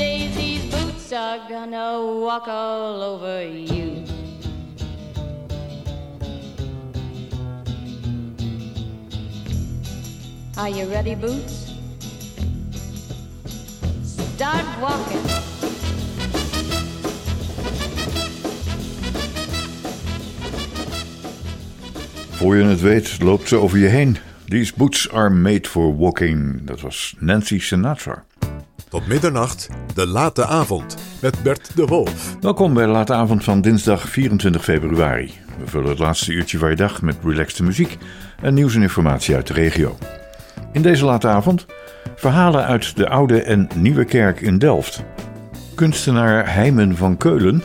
Days, these boots are gonna walk all over you. Are you ready, Boots? Start walking. Voor je het weet loopt ze over je heen. These boots are made for walking. Dat was Nancy Sinatra. Tot middernacht, de late avond, met Bert de Wolf. Welkom bij de late avond van dinsdag 24 februari. We vullen het laatste uurtje van je dag met relaxte muziek en nieuws en informatie uit de regio. In deze late avond verhalen uit de oude en nieuwe kerk in Delft. Kunstenaar Heimen van Keulen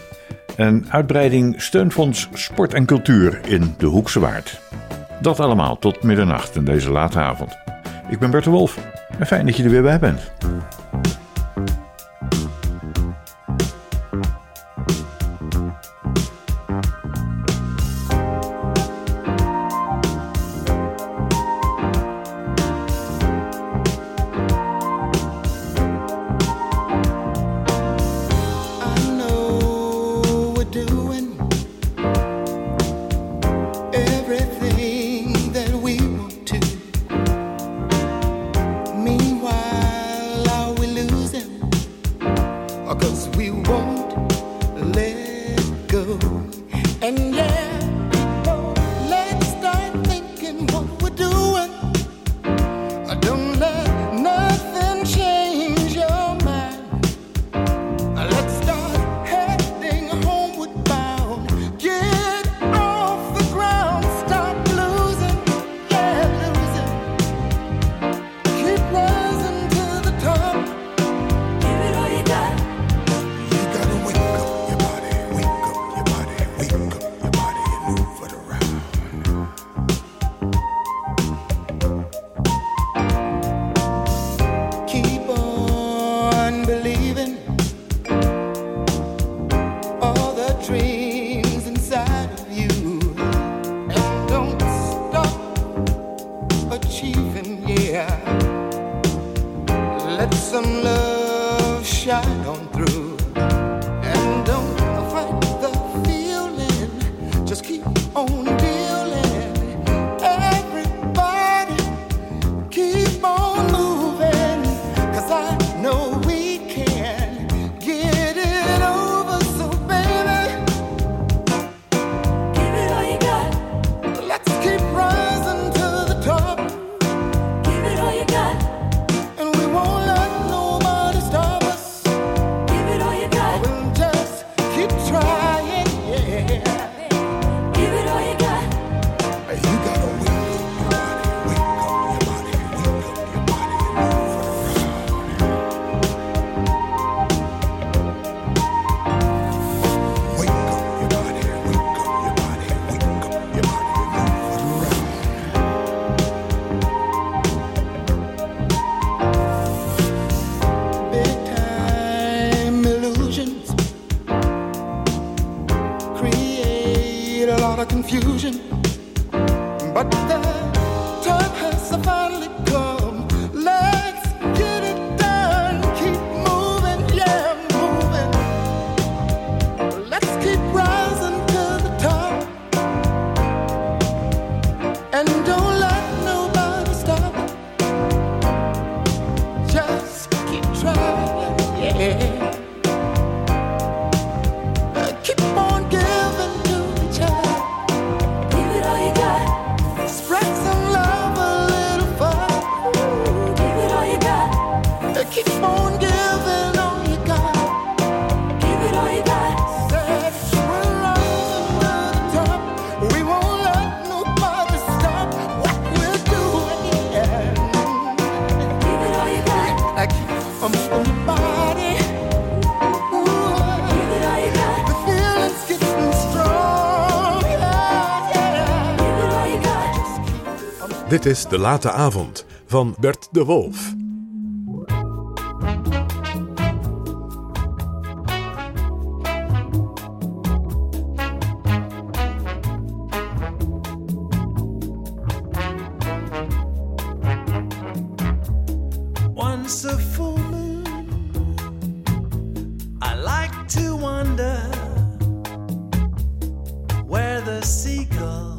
en uitbreiding steunfonds Sport en Cultuur in de Hoekse Waard. Dat allemaal tot middernacht in deze late avond. Ik ben Bert de Wolf en fijn dat je er weer bij bent. Het is De Late Avond van Bert de Wolf. I like to seagull.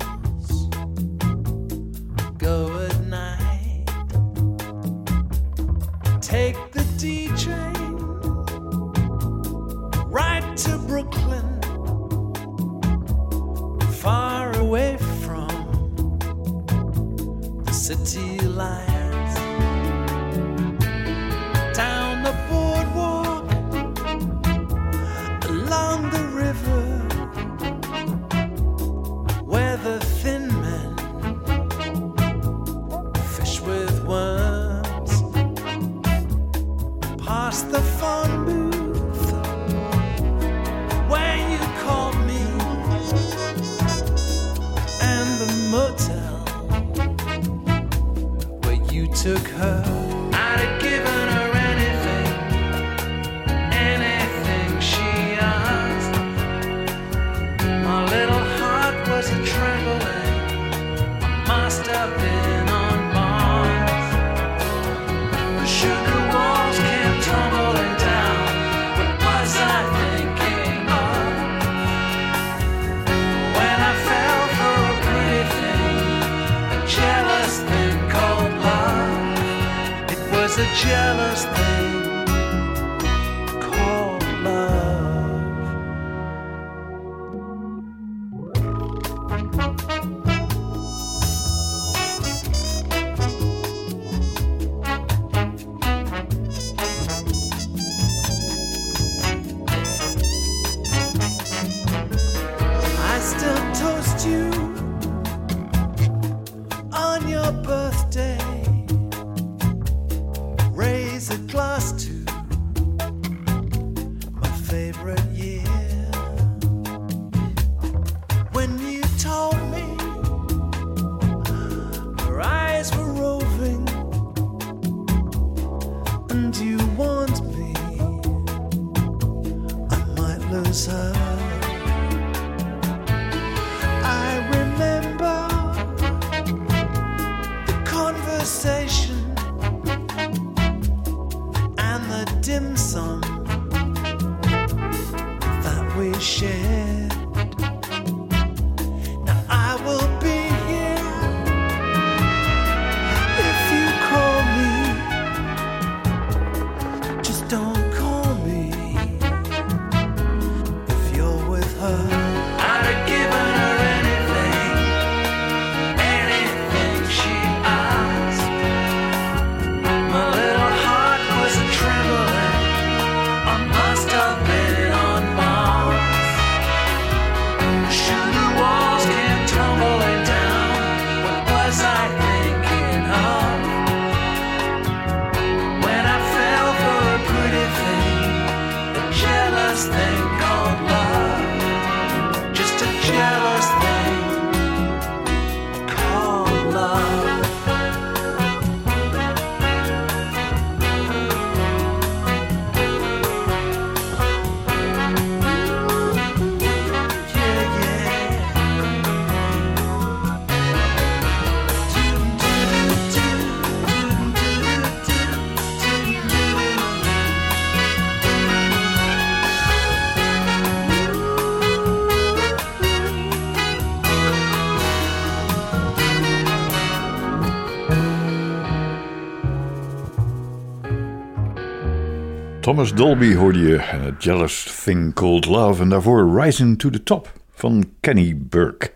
Thomas Dolby hoorde je en Jealous Thing Called Love. En daarvoor Rising to the Top van Kenny Burke.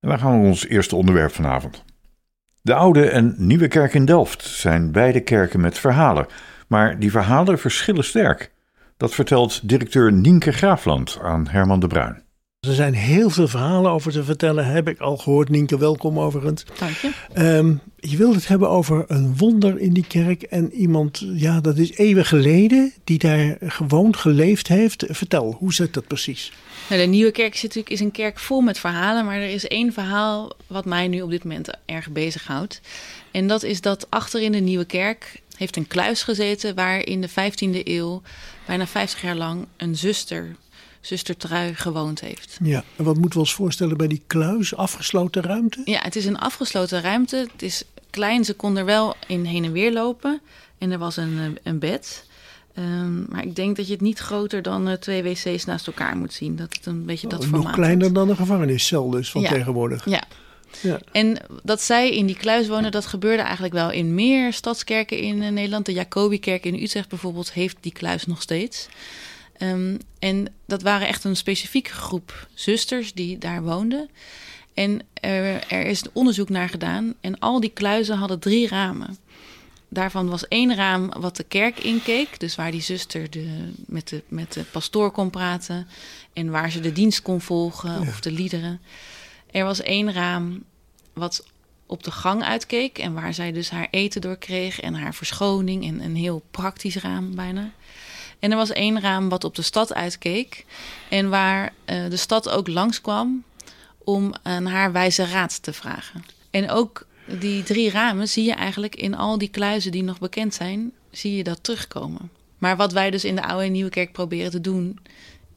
En gaan we ons eerste onderwerp vanavond. De Oude en Nieuwe Kerk in Delft zijn beide kerken met verhalen. Maar die verhalen verschillen sterk. Dat vertelt directeur Nienke Graafland aan Herman de Bruin. Er zijn heel veel verhalen over te vertellen, heb ik al gehoord. Nienke, welkom overigens. Dank je. Ehm, je wilde het hebben over een wonder in die kerk en iemand, ja, dat is eeuwen geleden, die daar gewoond, geleefd heeft. Vertel, hoe zit dat precies? Nou, de Nieuwe Kerk is natuurlijk is een kerk vol met verhalen, maar er is één verhaal wat mij nu op dit moment erg bezighoudt. En dat is dat achter in de Nieuwe Kerk heeft een kluis gezeten waar in de 15e eeuw, bijna 50 jaar lang, een zuster, zuster Trui, gewoond heeft. Ja, en wat moeten we ons voorstellen bij die kluis? Afgesloten ruimte? Ja, het is een afgesloten ruimte. Het is klein, ze kon er wel in heen en weer lopen. En er was een, eh, een bed. Ehm, maar ik denk dat je het niet groter dan eh, twee wc's naast elkaar moet zien. Dat het een beetje dat Oh, formaat Nog kleiner heeft. dan een gevangeniscel dus van Ja. tegenwoordig. Ja. Ja. En dat zij in die kluis wonen, dat gebeurde eigenlijk wel in meer stadskerken in eh, Nederland. De Jacobikerk in Utrecht bijvoorbeeld heeft die kluis nog steeds. Ehm, en dat waren echt een specifieke groep zusters die daar woonden. En er, er is onderzoek naar gedaan. En al die kluizen hadden drie ramen. Daarvan was één raam wat de kerk inkeek. Dus waar die zuster de, met, de, met de pastoor kon praten. En waar ze de dienst kon volgen of de liederen. Er was één raam wat op de gang uitkeek. En waar zij dus haar eten door kreeg. En haar verschoning. En een heel praktisch raam bijna. En er was één raam wat op de stad uitkeek. En waar eh, de stad ook langskwam om aan haar wijze raad te vragen. En ook die drie ramen zie je eigenlijk in al die kluizen die nog bekend zijn, zie je dat terugkomen. Maar wat wij dus in de Oude en Nieuwe Kerk proberen te doen,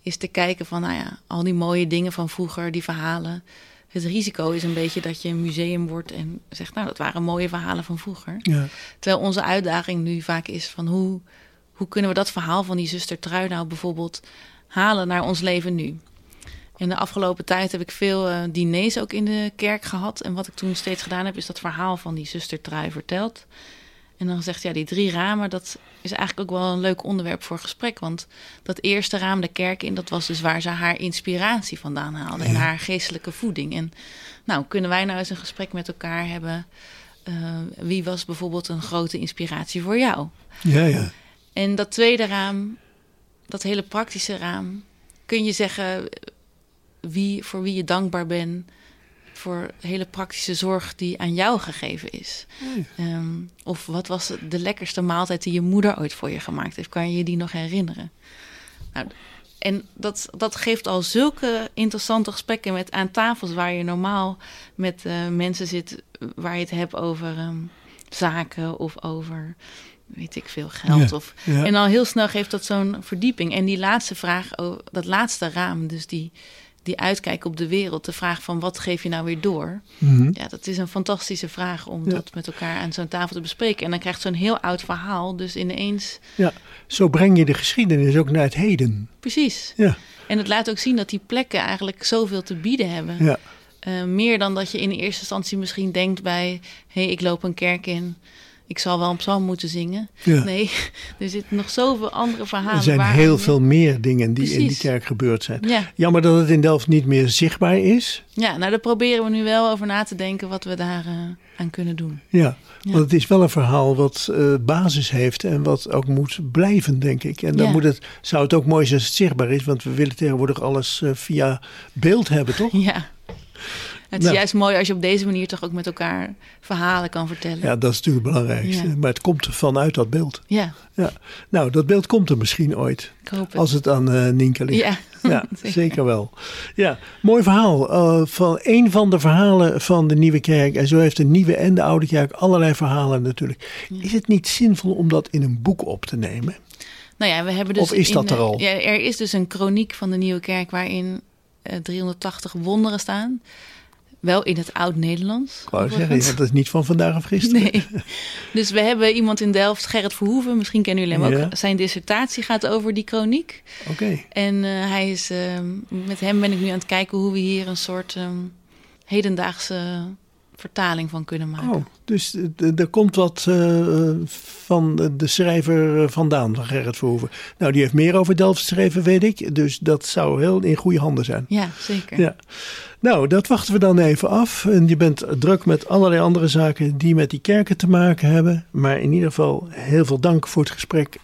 is te kijken van, nou ja, al die mooie dingen van vroeger, die verhalen. Het risico is een beetje dat je een museum wordt en zegt, nou, dat waren mooie verhalen van vroeger. Ja. Terwijl onze uitdaging nu vaak is van hoe, hoe kunnen we dat verhaal van die zuster Trui nou bijvoorbeeld halen naar ons leven nu. En de afgelopen tijd heb ik veel eh, diners ook in de kerk gehad. En wat ik toen steeds gedaan heb, is dat verhaal van die zuster Trui verteld. En dan gezegd, ja, die drie ramen, dat is eigenlijk ook wel een leuk onderwerp voor gesprek. Want dat eerste raam, de kerk in, dat was dus waar ze haar inspiratie vandaan haalde. En haar geestelijke voeding. En nou, kunnen wij nou eens een gesprek met elkaar hebben? Eh, wie was bijvoorbeeld een grote inspiratie voor jou? Ja, ja. En dat tweede raam, dat hele praktische raam, kun je zeggen wie, voor wie je dankbaar bent voor hele praktische zorg die aan jou gegeven is. Ehm, of wat was de lekkerste maaltijd die je moeder ooit voor je gemaakt heeft? Kan je je die nog herinneren? Nou, en dat, dat geeft al zulke interessante gesprekken met aan tafels waar je normaal met eh, mensen zit waar je het hebt over ehm, zaken of over weet ik veel geld. Ja, of, ja. En al heel snel geeft dat zo'n verdieping. En die laatste vraag, oh, dat laatste raam, dus die, die uitkijk op de wereld, de vraag van wat geef je nou weer door? Mhm. Ja, dat is een fantastische vraag om Ja. dat met elkaar aan zo'n tafel te bespreken. En dan krijgt zo'n heel oud verhaal dus ineens ja. Zo breng je de geschiedenis ook naar het heden. precies. Ja, En het laat ook zien dat die plekken eigenlijk zoveel te bieden hebben. ja. Eh, meer dan dat je in eerste instantie misschien denkt bij... hé, hey, ik loop een kerk in, ik zal wel een psalm moeten zingen. Ja. Nee, er zitten nog zoveel andere verhalen. Er zijn heel veel meer dingen die in die kerk gebeurd zijn. Ja. Jammer dat het in Delft niet meer zichtbaar is. ja, nou daar proberen we nu wel over na te denken wat we daar eh, aan kunnen doen. Ja, Ja. want het is wel een verhaal wat eh, basis heeft en wat ook moet blijven, denk ik. En dan Ja. moet het, zou het ook mooi zijn als het zichtbaar is, want we willen tegenwoordig alles eh, via beeld hebben, toch? Ja. Het is Nou. juist mooi als je op deze manier toch ook met elkaar verhalen kan vertellen. Ja, dat is natuurlijk het belangrijkste. Ja. Maar het komt vanuit dat beeld. Ja, Ja. Nou, dat beeld komt er misschien ooit, ik hoop het. als het aan eh Nienke ligt. Ja, Ja, zeker wel. Ja, mooi verhaal. Eh, van een van de verhalen van de Nieuwe Kerk. En zo heeft de Nieuwe en de Oude Kerk allerlei verhalen natuurlijk. Is het niet zinvol om dat in een boek op te nemen? Nou ja, we hebben dus Of is dat in, er eh, al? Ja, er is dus een chroniek van de Nieuwe Kerk waarin eh, 380 wonderen staan. Wel in het oud-Nederlands. Ik wou zeggen, dat is niet van vandaag of gisteren. Nee. Dus we hebben iemand in Delft, Gerrit Verhoeven, misschien kennen jullie hem Ja. ook. Zijn dissertatie gaat over die chroniek. Oké, En eh, hij is, ehm, met hem ben ik nu aan het kijken hoe we hier een soort ehm, hedendaagse vertaling van kunnen maken. Oh, dus er komt wat eh, van de- de schrijver eh, vandaan, van Gerrit Verhoeven. Nou, die heeft meer over Delft geschreven, weet ik. Dus dat zou heel in goede handen zijn. Ja, zeker. Ja. Nou, dat wachten we dan even af. En je bent druk met allerlei andere zaken die met die kerken te maken hebben. Maar in ieder geval heel veel dank voor het gesprek.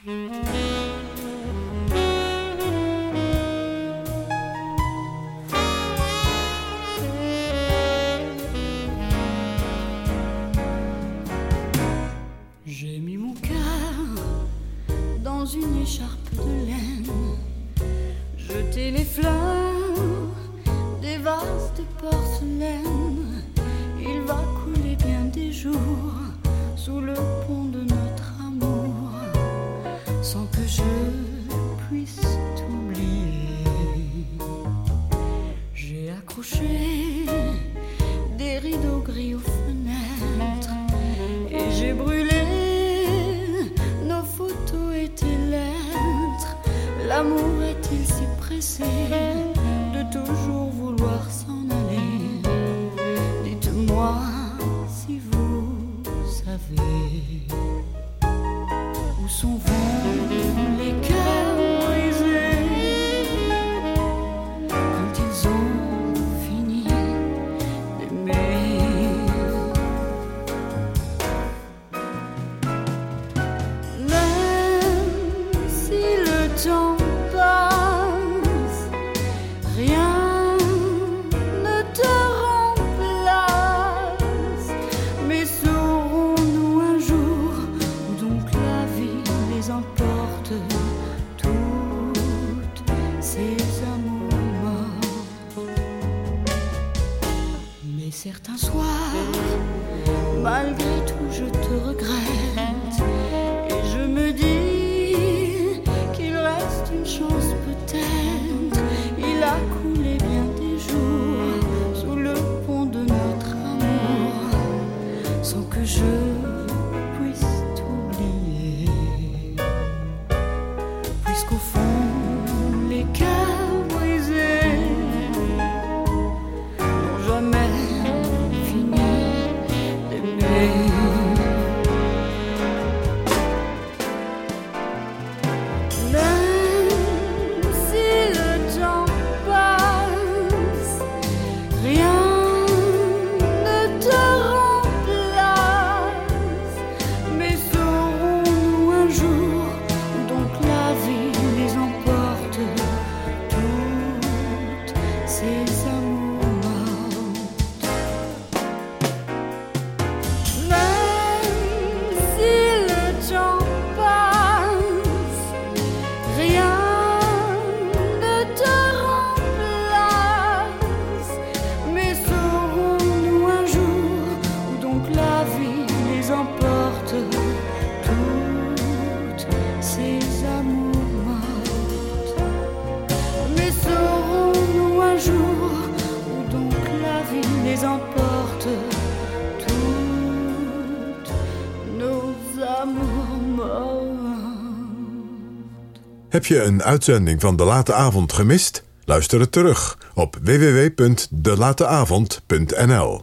Heb je een uitzending van De Late Avond gemist? Luister het terug op www.delateavond.nl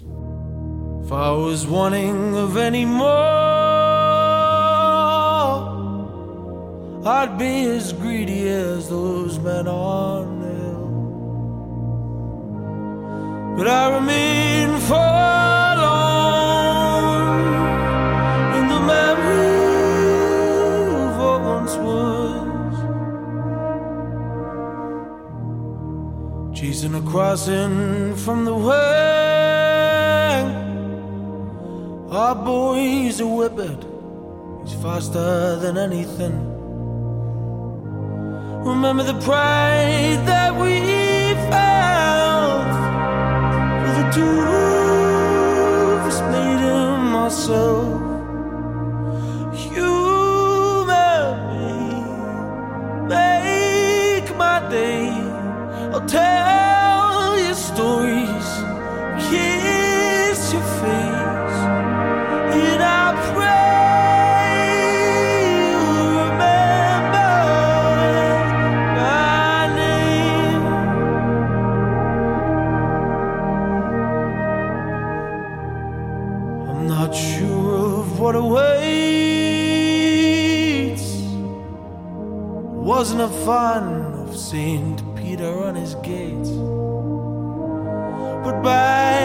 If I was wanting of any more, I'd be as greedy as those men on hill. But I remain forlorn crossing from the wing. Our boy's a whippet, he's faster than anything. Remember the pride that we felt for the two of us made him ourselves. wasn't a fan of Saint Peter on his gates, but by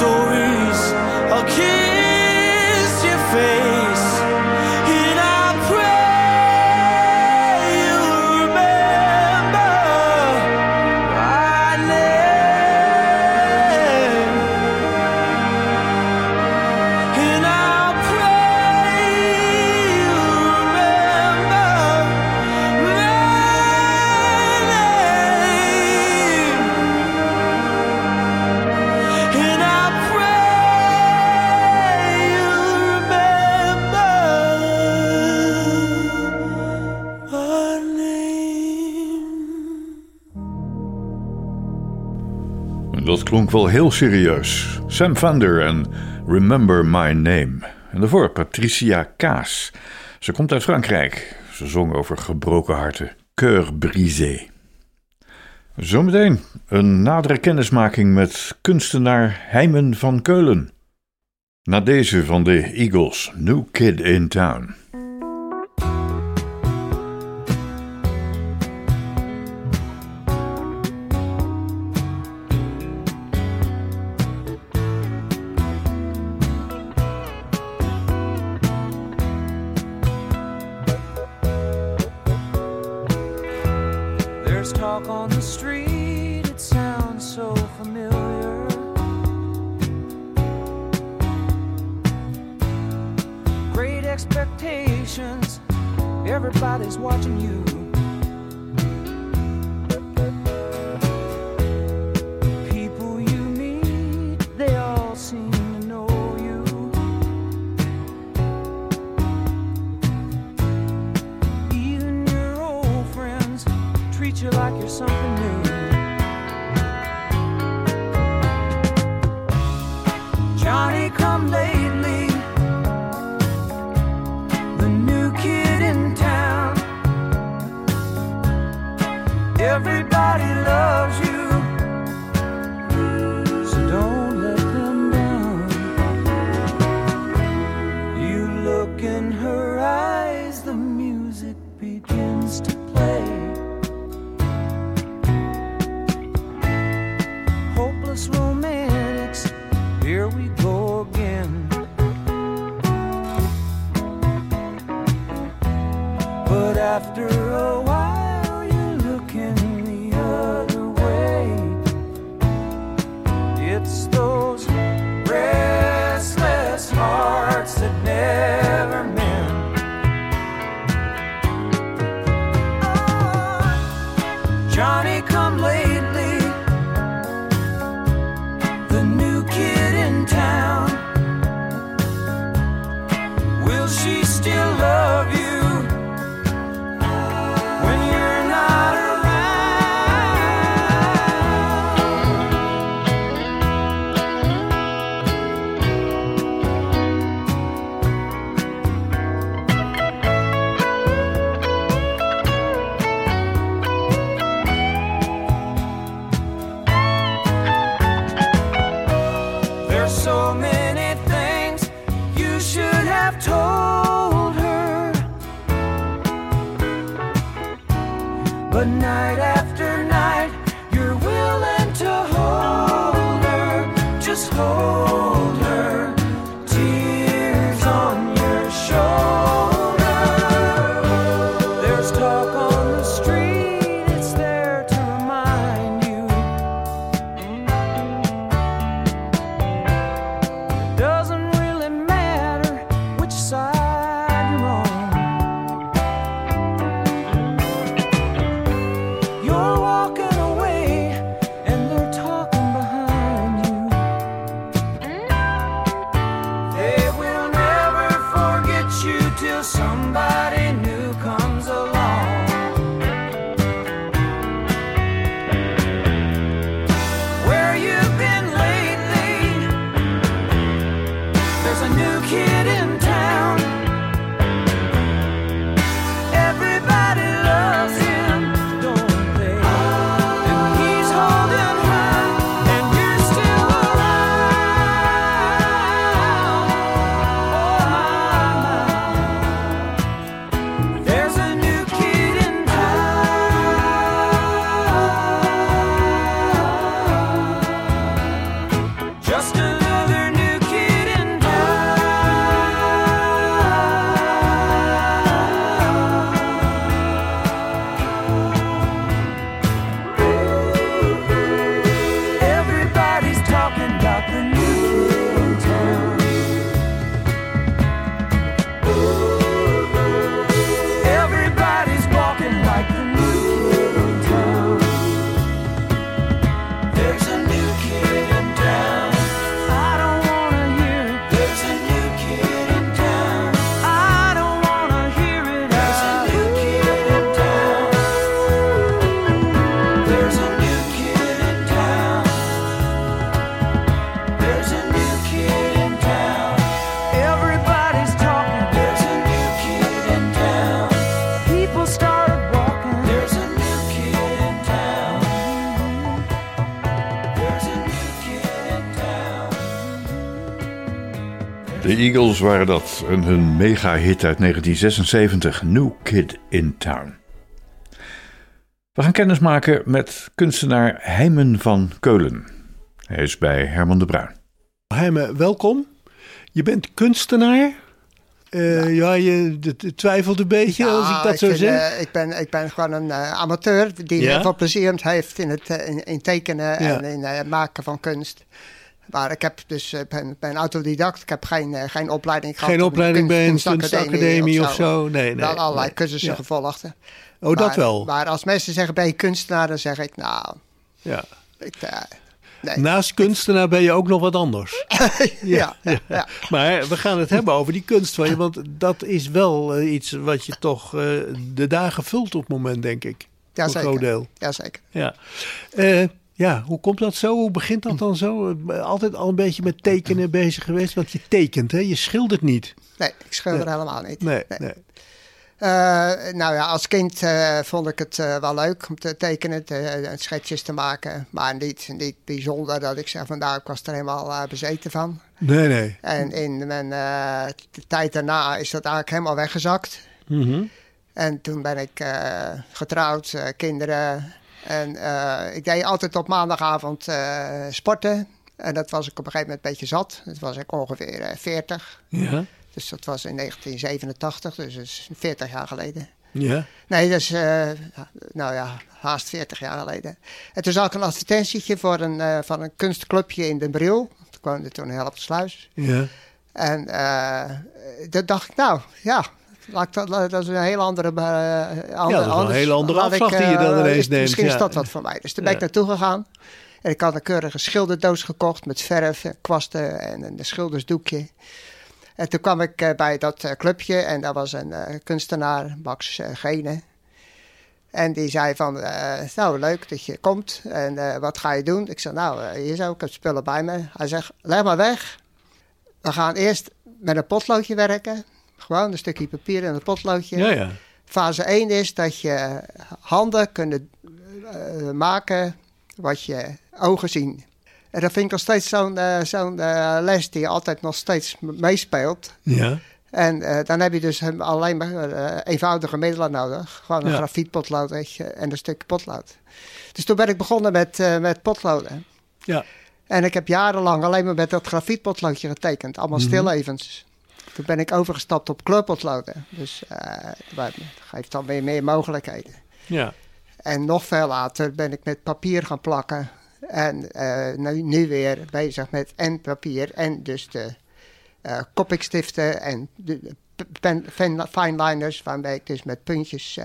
stories. I'll keep klonk wel heel serieus. Sam Vander en Remember My Name. En daarvoor Patricia Kaas. Ze komt uit Frankrijk. Ze zong over gebroken harten. Cœur brisé. Zometeen een nadere kennismaking met kunstenaar Heimen van Keulen. Na deze van de Eagles, New Kid in Town. something Good night. Eagles waren dat, en hun mega-hit uit 1976, New Kid in Town. We gaan kennis maken met kunstenaar Heimen van Keulen. Hij is bij Herman de Bruin. Heime, welkom. Je bent kunstenaar. Eh, ja, je twijfelt een beetje als ik dat zo vind, zeg. eh, ik, ben, ik ben gewoon een eh, amateur die Ja? veel plezier heeft in het in, in tekenen Ja. en in het maken van kunst. Maar ik heb dus eh, ben, ben autodidact. Ik heb geen, eh, geen opleiding gehad. Geen op opleiding bij een kunstacademie of zo. Nee, nee. Wel allerlei nee. cursussen Ja. gevolgd. Oh, dat Maar- wel. Maar als mensen zeggen, ben je kunstenaar? Dan zeg ik, nou, Ja. ik, eh, nee. Naast kunstenaar ben je ook nog wat anders. ja, ja, ja. Maar we gaan het hebben over die kunst van je. Want dat is wel iets wat je toch de dagen vult op het moment, denk ik. Ja, zeker. deel. Jazeker. Ja. Eh, ja, hoe komt dat zo? Hoe begint dat dan zo? Altijd al een beetje met tekenen bezig geweest. Want je tekent, hè? Je schildert niet. Nee, ik schilder helemaal niet. Nee, nee. Eh, nou ja, als kind eh, vond ik het eh, wel leuk om te tekenen, te, eh, schetsjes te maken. Maar niet, niet bijzonder dat ik zeg van nou, ik was er helemaal bezeten van. Nee, nee. En in mijn t- tijd daarna is dat eigenlijk helemaal weggezakt. Mhm. En toen ben ik getrouwd, kinderen. En eh, ik deed altijd op maandagavond eh, sporten. En dat was ik op een gegeven moment een beetje zat. Dat was ik ongeveer eh, 40. Ja. Dus dat was in 1987, dus dat is 40 jaar geleden. Ja. Nee, dat is, eh, nou ja, haast 40 jaar geleden. En toen zag ik een advertentietje voor een, eh, van een kunstclubje in Den Bril. Ik woonde toen in Helpsluis. Ja. En eh dat dacht ik, nou ja, laat dat, dat is een heel andere... ander- wel een anders- hele andere ik, afslag die je dan eh, ineens is- neemt, Misschien ja. is dat wat voor mij. Dus toen ben ik Ja. naartoe gegaan. En ik had een keurige schilderdoos gekocht met verf en kwasten en een schildersdoekje. En toen kwam ik eh, bij dat clubje en daar was een kunstenaar, Max Gene. En die zei van, nou leuk dat je komt en wat ga je doen? Ik zei, nou hier zo, ik heb spullen bij me. Hij zegt, leg maar weg. We gaan eerst met een potloodje werken. Gewoon een stukje papier en een potloodje. Ja, ja. Fase 1 is dat je handen kunnen eh, maken wat je ogen zien. En dat vind ik nog steeds zo'n eh, eh, les die altijd nog steeds meespeelt. Ja. En eh, dan heb je dus alleen maar eh, eenvoudige middelen nodig. Gewoon een Ja. grafietpotlood en een stukje potlood. Dus toen ben ik begonnen met, eh, met potloden. Ja. En ik heb jarenlang alleen maar met dat grafietpotloodje getekend. Allemaal Mhm. stillevens. Toen ben ik overgestapt op kleurpotloden. Dus eh, dat geeft dan weer meer mogelijkheden. Ja. En nog veel later ben ik met papier gaan plakken. En eh, nu, nu weer bezig met en papier en dus de Copic-stiften en de pen, pen, fineliners, waarmee ik dus met puntjes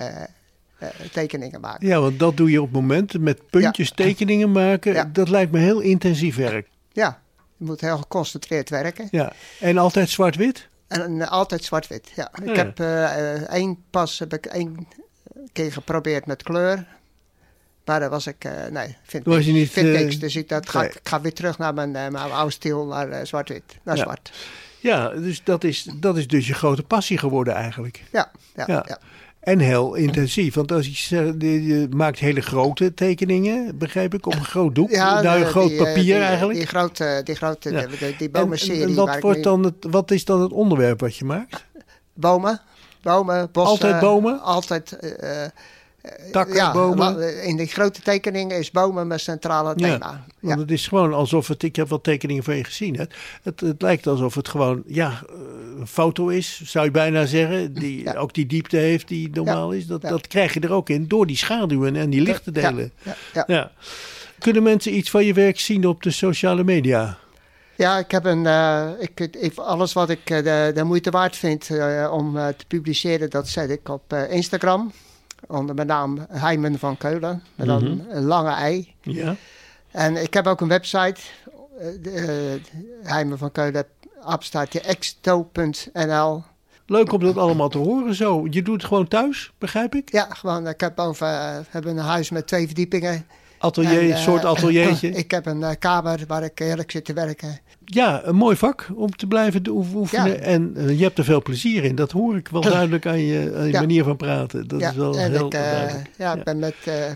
tekeningen maak. ja, want dat doe je op het moment met puntjes tekeningen maken. Ja. Dat lijkt me heel intensief werk. Ja, je moet heel geconcentreerd werken. Ja. En altijd zwart-wit? En eh, altijd zwart-wit, ja. Ja. Ik heb eh, eh, één pas heb ik één keer geprobeerd met kleur. Maar daar was ik, nee, vind, Was je niet, vind eh, niks. Dus ik, dat ga, nee. ik ga weer terug naar mijn, mijn oude stil, naar zwart-wit. Naar Ja. zwart. Ja, dus dat is, dat is dus je grote passie geworden eigenlijk. Ja, ja, Ja. ja. En heel intensief. Want als je, je maakt hele grote tekeningen, begrijp ik, op een groot doek. nou, de- een groot die, eh, papier die, eh, eigenlijk. Die grote, die, grote Ja. die, die, en, wat, wordt nu- dan het, wat is dan het onderwerp wat je maakt? Bomen, bomen, bossen. Altijd bomen? Altijd. eh, eh, Takken, ja, bomen? la- In die grote tekeningen is bomen mijn centrale Ja, thema. want het is gewoon alsof het, ik heb wel tekeningen van je gezien. hè. Het, het lijkt alsof het gewoon, ja, eh, een foto is, zou je bijna zeggen. Die ook die diepte heeft die normaal is. Dat, ja. dat krijg je er ook in door die schaduwen en die lichte Ja, delen. ja, ja. Ja. Kunnen mensen iets van je werk zien op de sociale media? Ja, ik heb een. eh, ik, ik- alles wat ik eh, de, de moeite waard vind eh, om eh, te publiceren, dat zet ik op eh, Instagram. Onder mijn naam Heimen van Keulen. Met dan Mhm. een lange ei. Ja. En ik heb ook een website. eh, de, eh, Heimen van Keulen. Abstaatje exto.nl. Leuk om dat allemaal te horen zo. Je doet het gewoon thuis, begrijp ik? Ja, gewoon. Ik heb over. eh, hebben een huis met twee verdiepingen. Atelier, En, eh, soort ateliertje. Ik heb een eh, kamer waar ik heerlijk zit te werken. Ja, een mooi vak om te blijven oefenen. Ja. En eh, je hebt er veel plezier in. Dat hoor ik wel duidelijk aan je, aan je Ja. manier van praten. Dat ja, is wel en heel ik, eh, duidelijk. ja, ik ben met, eh,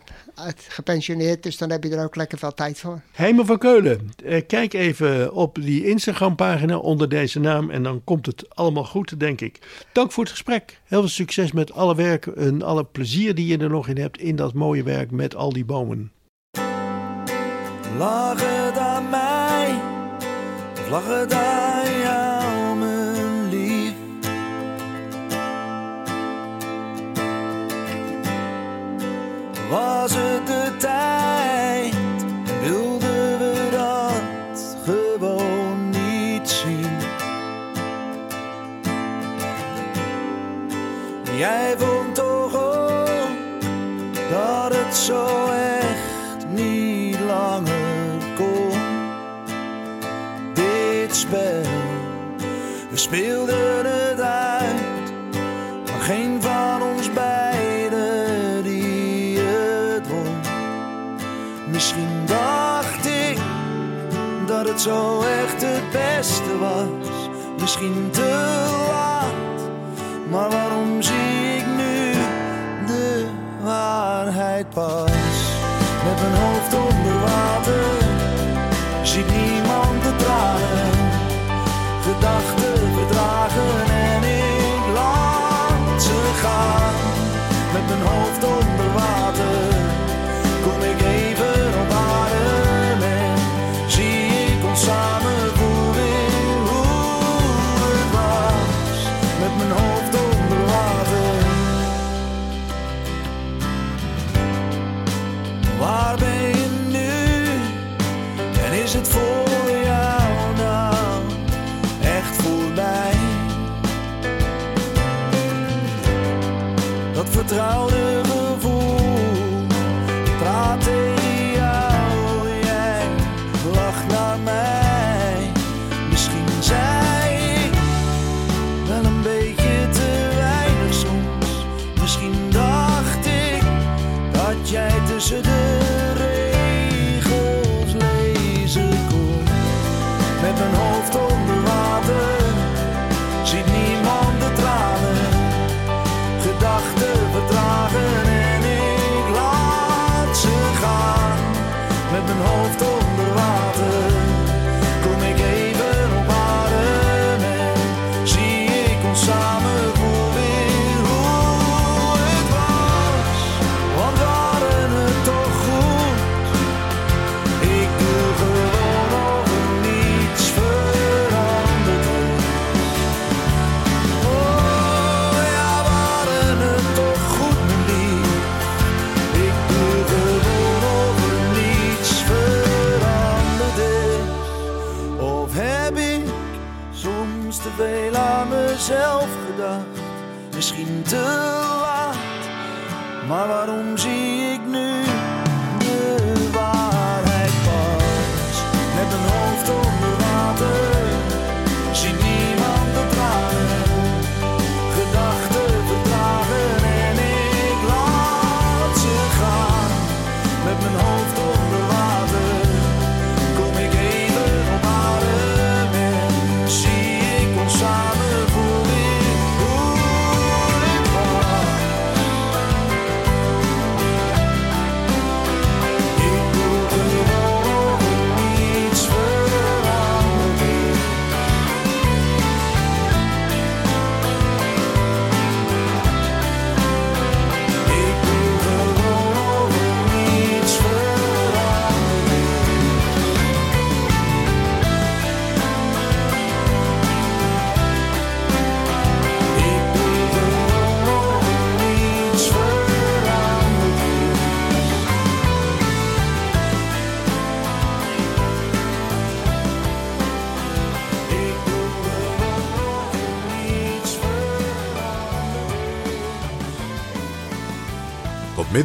gepensioneerd, dus dan heb je er ook lekker veel tijd voor. Heimer van Keulen, eh, kijk even op die Instagram-pagina onder deze naam en dan komt het allemaal goed, denk ik. Dank voor het gesprek. Heel veel succes met alle werk en alle plezier die je er nog in hebt in dat mooie werk met al die bomen. Lag het mij, of lag aan jou, mijn lief? Was het de tijd, wilden we dat gewoon niet zien? Jij vond toch ook dat het zo echt we speelden het uit, maar geen van ons beiden die het won. Misschien dacht ik dat het zo echt het beste was, misschien te laat. Maar waarom zie ik nu de waarheid pas? Met mijn hoofd onder water ziet niemand de tranen. Gedachten verdragen en ik laat ze gaan. Met mijn hoofd onder water kom ik even vertrouwde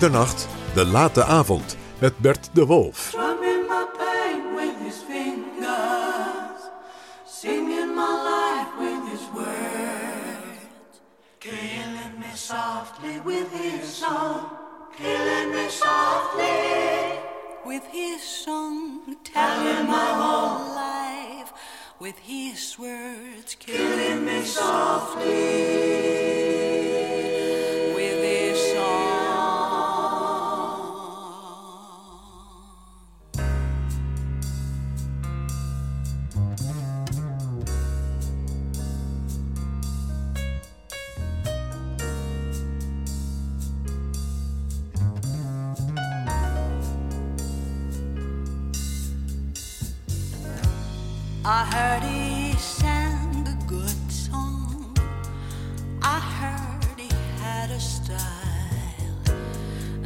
middernacht, de late avond met Bert de Wolf. Softly with his song, killing me softly with his song, telling my whole life with his words, killing me softly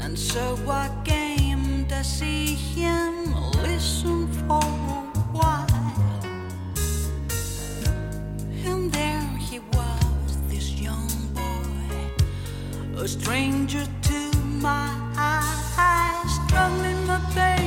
And so I came to see him listen for a while. And there he was, this young boy, a stranger to my eyes, struggling my pain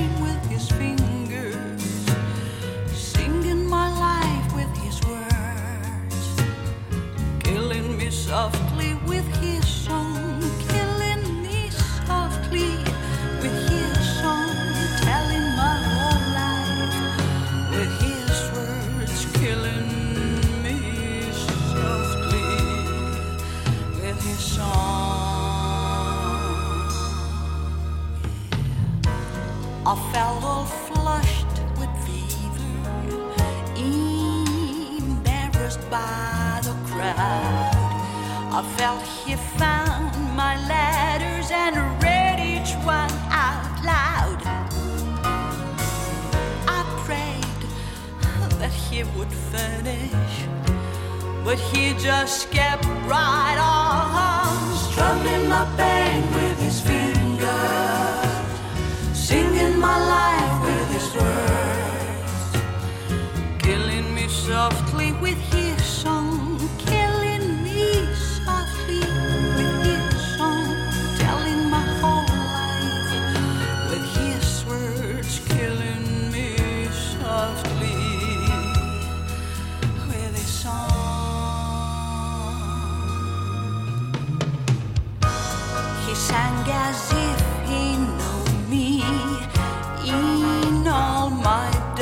crowd. I felt he found my letters and read each one out loud. I prayed that he would finish, but he just kept right on, strumming my pain with his fingers singing my life with his words, killing me softly with his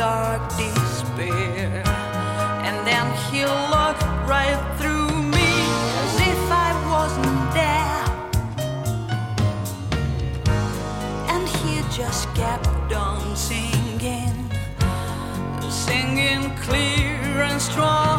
dark despair. And then he looked right through me as if I wasn't there. And he just kept on singing, singing clear and strong,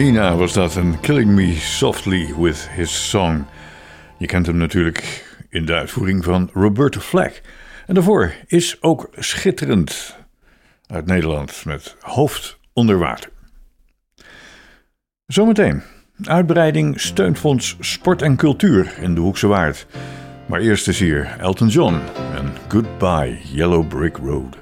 Mina was dat en Killing Me Softly with His Song. Je kent hem natuurlijk in de uitvoering van Roberta Flack. En daarvoor is ook schitterend uit Nederland met hoofd onder water. Zometeen uitbreiding steunfonds sport en cultuur in de Hoekse Waard. Maar eerst is hier Elton John en Goodbye Yellow Brick Road.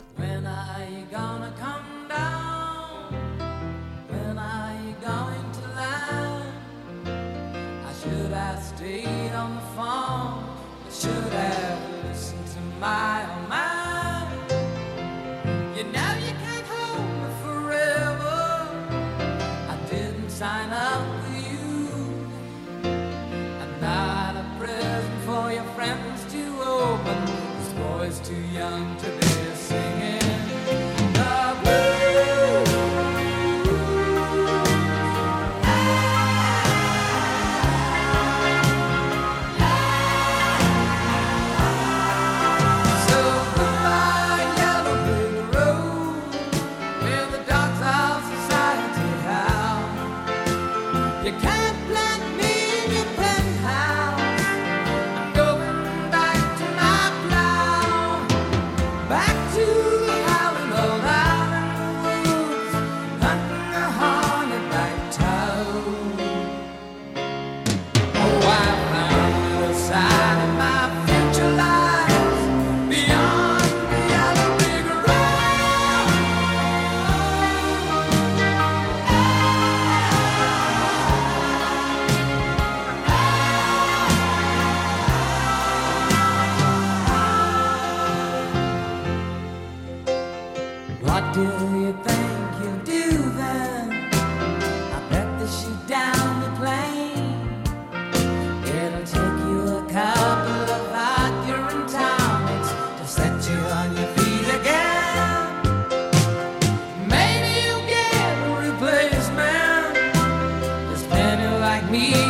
me.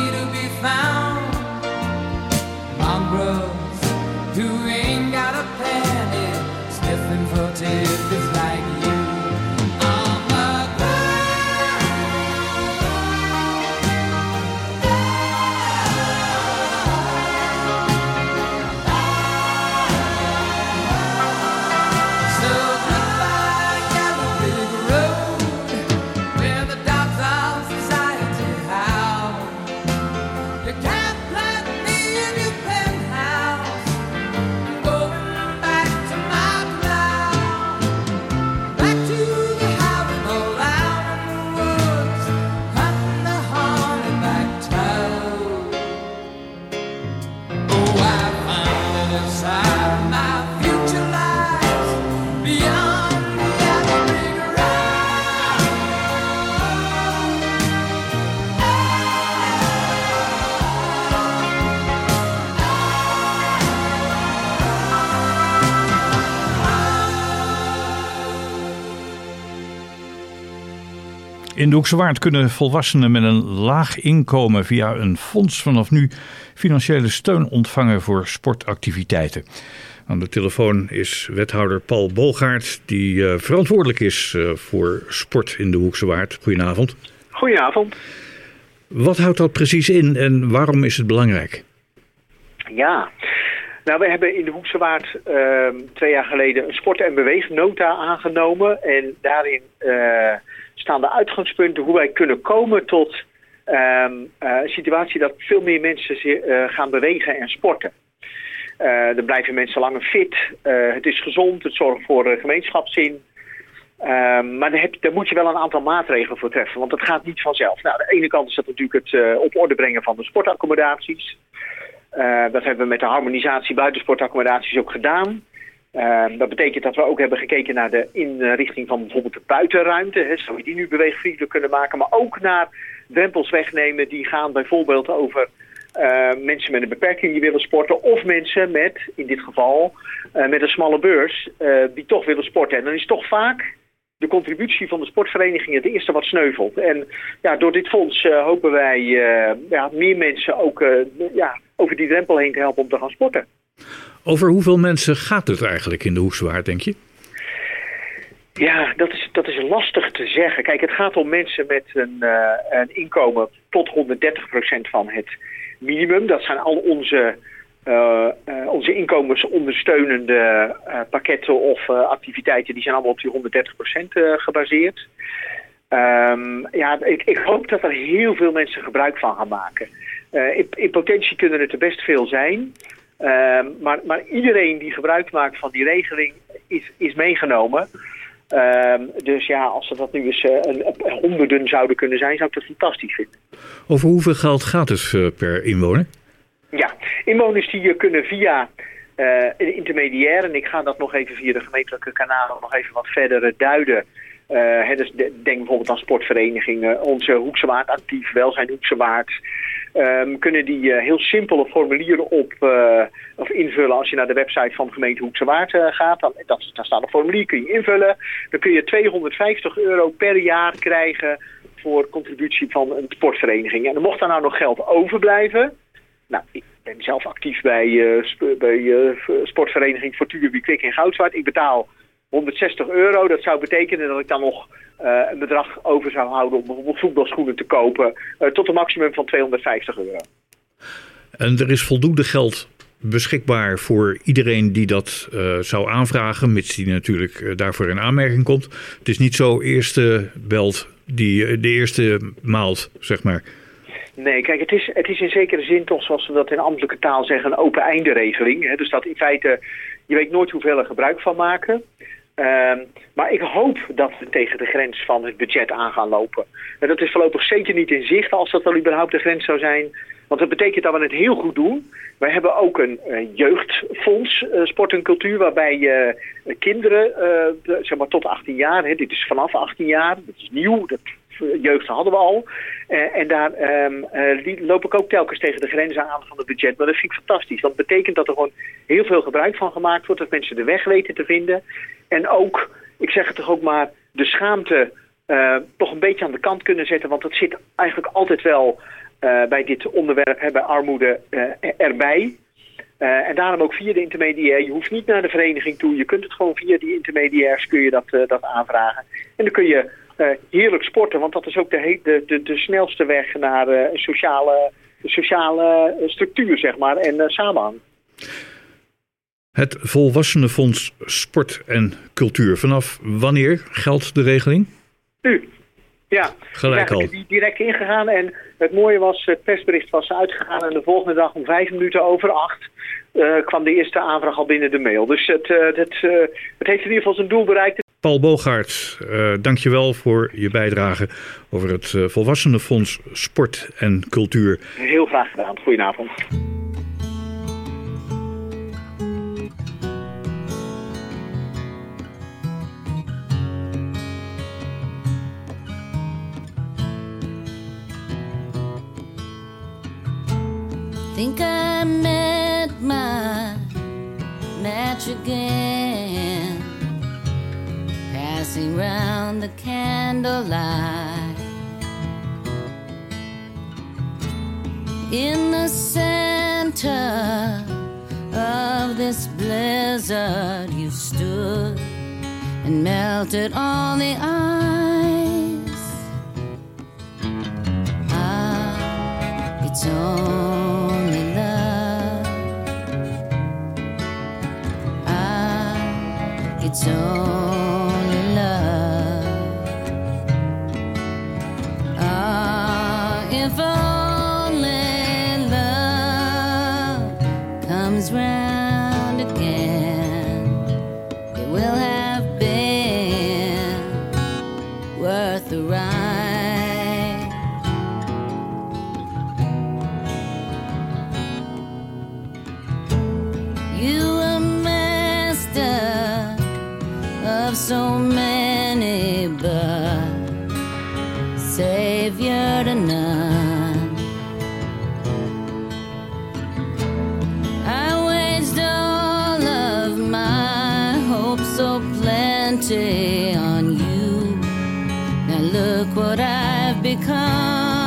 In de Hoekse Waard kunnen volwassenen met een laag inkomen via een fonds vanaf nu financiële steun ontvangen voor sportactiviteiten. Aan de telefoon is wethouder Paul Bolgaard, die eh, verantwoordelijk is eh, voor sport in de Hoekse Waard. Goedenavond. Goedenavond. Wat houdt dat precies in en waarom is het belangrijk? Ja, nou we hebben in de Hoekse Waard ehm, twee jaar geleden een sport- en beweegnota aangenomen. En daarin de uitgangspunten hoe wij kunnen komen tot ehm, eh, een situatie dat veel meer mensen zi- eh, gaan bewegen en sporten. Eh dan blijven mensen langer fit, het is gezond, het zorgt voor gemeenschapszin. Ehm, maar daar, heb, daar moet je wel een aantal maatregelen voor treffen, want het gaat niet vanzelf. Nou, aan de ene kant is dat natuurlijk het op orde brengen van de sportaccommodaties. Dat hebben we met de harmonisatie buitensportaccommodaties ook gedaan. Eh, dat betekent dat we ook hebben gekeken naar de inrichting van bijvoorbeeld de buitenruimte. Hè, zou je die nu beweegvriendelijk kunnen maken, maar ook naar drempels wegnemen die gaan bijvoorbeeld over eh, mensen met een beperking die willen sporten of mensen met, in dit geval, eh, met een smalle beurs eh, die toch willen sporten. En dan is toch vaak de contributie van de sportverenigingen de eerste wat sneuvelt. En ja, door dit fonds hopen wij ja, meer mensen ook ja, over die drempel heen te helpen om te gaan sporten. Over hoeveel mensen gaat het eigenlijk in de Hoekse Waard, denk je? Ja, dat is, dat is lastig te zeggen. Kijk, het gaat om mensen met een, eh, een inkomen tot 130% van het minimum. Dat zijn al onze, eh, eh, onze inkomensondersteunende pakketten of activiteiten. Die zijn allemaal op die 130% eh, gebaseerd. Ehm, ja, ik, ik hoop dat er heel veel mensen gebruik van gaan maken. In, in potentie kunnen het er best veel zijn. Ehm, maar, maar iedereen die gebruik maakt van die regeling is, is meegenomen. Ehm, dus ja, als er dat nu eens eh, een, een- honderden zouden kunnen zijn, zou ik dat fantastisch vinden. Over hoeveel geld gaat het eh, per inwoner? Ja, inwoners die eh, kunnen via een intermediair, en ik ga dat nog even via de gemeentelijke kanalen nog even wat verder duiden. Hè, dus de- denk bijvoorbeeld aan sportverenigingen, onze Hoekse Waard actief, Welzijn Hoekse Waard. Ehm, kunnen die eh, heel simpel een formulier op eh, of invullen als je naar de website van de gemeente Hoekse Waard eh, gaat. Dan, daar staat een formulier, kun je invullen. Dan kun je 250 euro per jaar krijgen voor contributie van een sportvereniging. En mocht daar nou nog geld overblijven, nou, ik ben zelf actief bij, bij sportvereniging Fortuna Kwik in Goudswaard. Ik betaal 160 euro. Dat zou betekenen dat ik dan nog eh, een bedrag over zou houden om bijvoorbeeld voetbalschoenen te kopen. eh, tot een maximum van 250 euro. En er is voldoende geld beschikbaar voor iedereen die dat eh, zou aanvragen, mits die natuurlijk daarvoor in aanmerking komt. Het is niet zo eerste belt die de eerste maalt, zeg maar. Nee, kijk, het is, het is in zekere zin toch, zoals we dat in ambtelijke taal zeggen, een open einde regeling. Hè? Dus dat in feite, je weet nooit hoeveel er gebruik van maken. Ehm, maar ik hoop dat we tegen de grens van het budget aan gaan lopen. En dat is voorlopig zeker niet in zicht, als dat wel überhaupt de grens zou zijn. Want dat betekent dat we het heel goed doen. Wij hebben ook een, jeugdfonds, eh, sport en cultuur, waarbij eh, kinderen, eh, zeg maar tot 18 jaar, hè, dit is vanaf 18 jaar, dat is nieuw, dat jeugd hadden we al. Eh, en daar ehm, eh, loop ik ook telkens tegen de grenzen aan van het budget. Maar dat vind ik fantastisch. Dat betekent dat er gewoon heel veel gebruik van gemaakt wordt. Dat mensen de weg weten te vinden. En ook, ik zeg het toch ook maar, de schaamte eh, toch een beetje aan de kant kunnen zetten. Want dat zit eigenlijk altijd wel bij dit onderwerp, hè, bij armoede, erbij. En daarom ook via de intermediair. Je hoeft niet naar de vereniging toe. Je kunt het gewoon via die intermediairs kun je dat, dat aanvragen. En dan kun je heerlijk sporten. Want dat is ook de, de, de, de snelste weg naar eh, een sociale, sociale eh, structuur, zeg maar. En eh, samenhang. Het Volwassenenfonds Sport en Cultuur. Vanaf wanneer geldt de regeling? Nu. Ja, Gelijk al. direct ingegaan. En het mooie was, het persbericht was uitgegaan. En de volgende dag om vijf minuten over acht eh, kwam de eerste aanvraag al binnen de mail. Dus het, eh, het, eh, het heeft in ieder geval zijn doel bereikt. Paul Bogaert, eh dankjewel voor je bijdrage over het eh, Volwassenenfonds Sport en Cultuur. Heel graag gedaan. Goedenavond. Think I met my match again, passing round the candlelight. In the center of this blizzard, you stood and melted all the ice. Ah, it's only love. Ah, it's only. So plenty on you. Now look what I've become.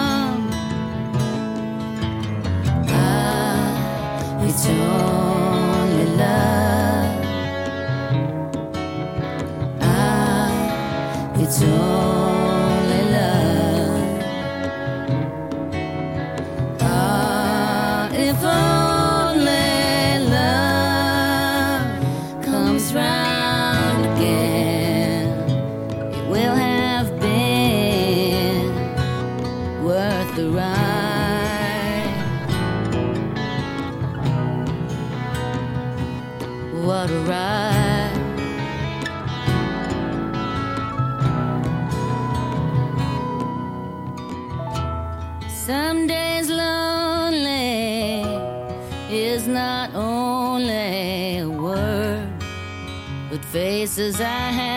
But faces I have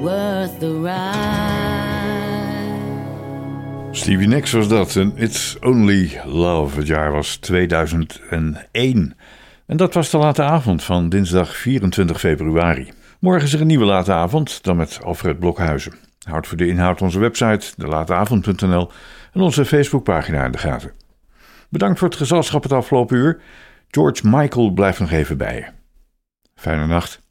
worth the ride. Stevie Nicks was dat en It's Only Love. Het jaar was 2001. En dat was de late avond van dinsdag 24 februari. Morgen is er een nieuwe late avond, dan met Alfred Blokhuizen. Houd voor de inhoud onze website, delateavond.nl en onze Facebookpagina in de gaten. Bedankt voor het gezelschap het afgelopen uur. George Michael blijft nog even bij je. Fijne nacht.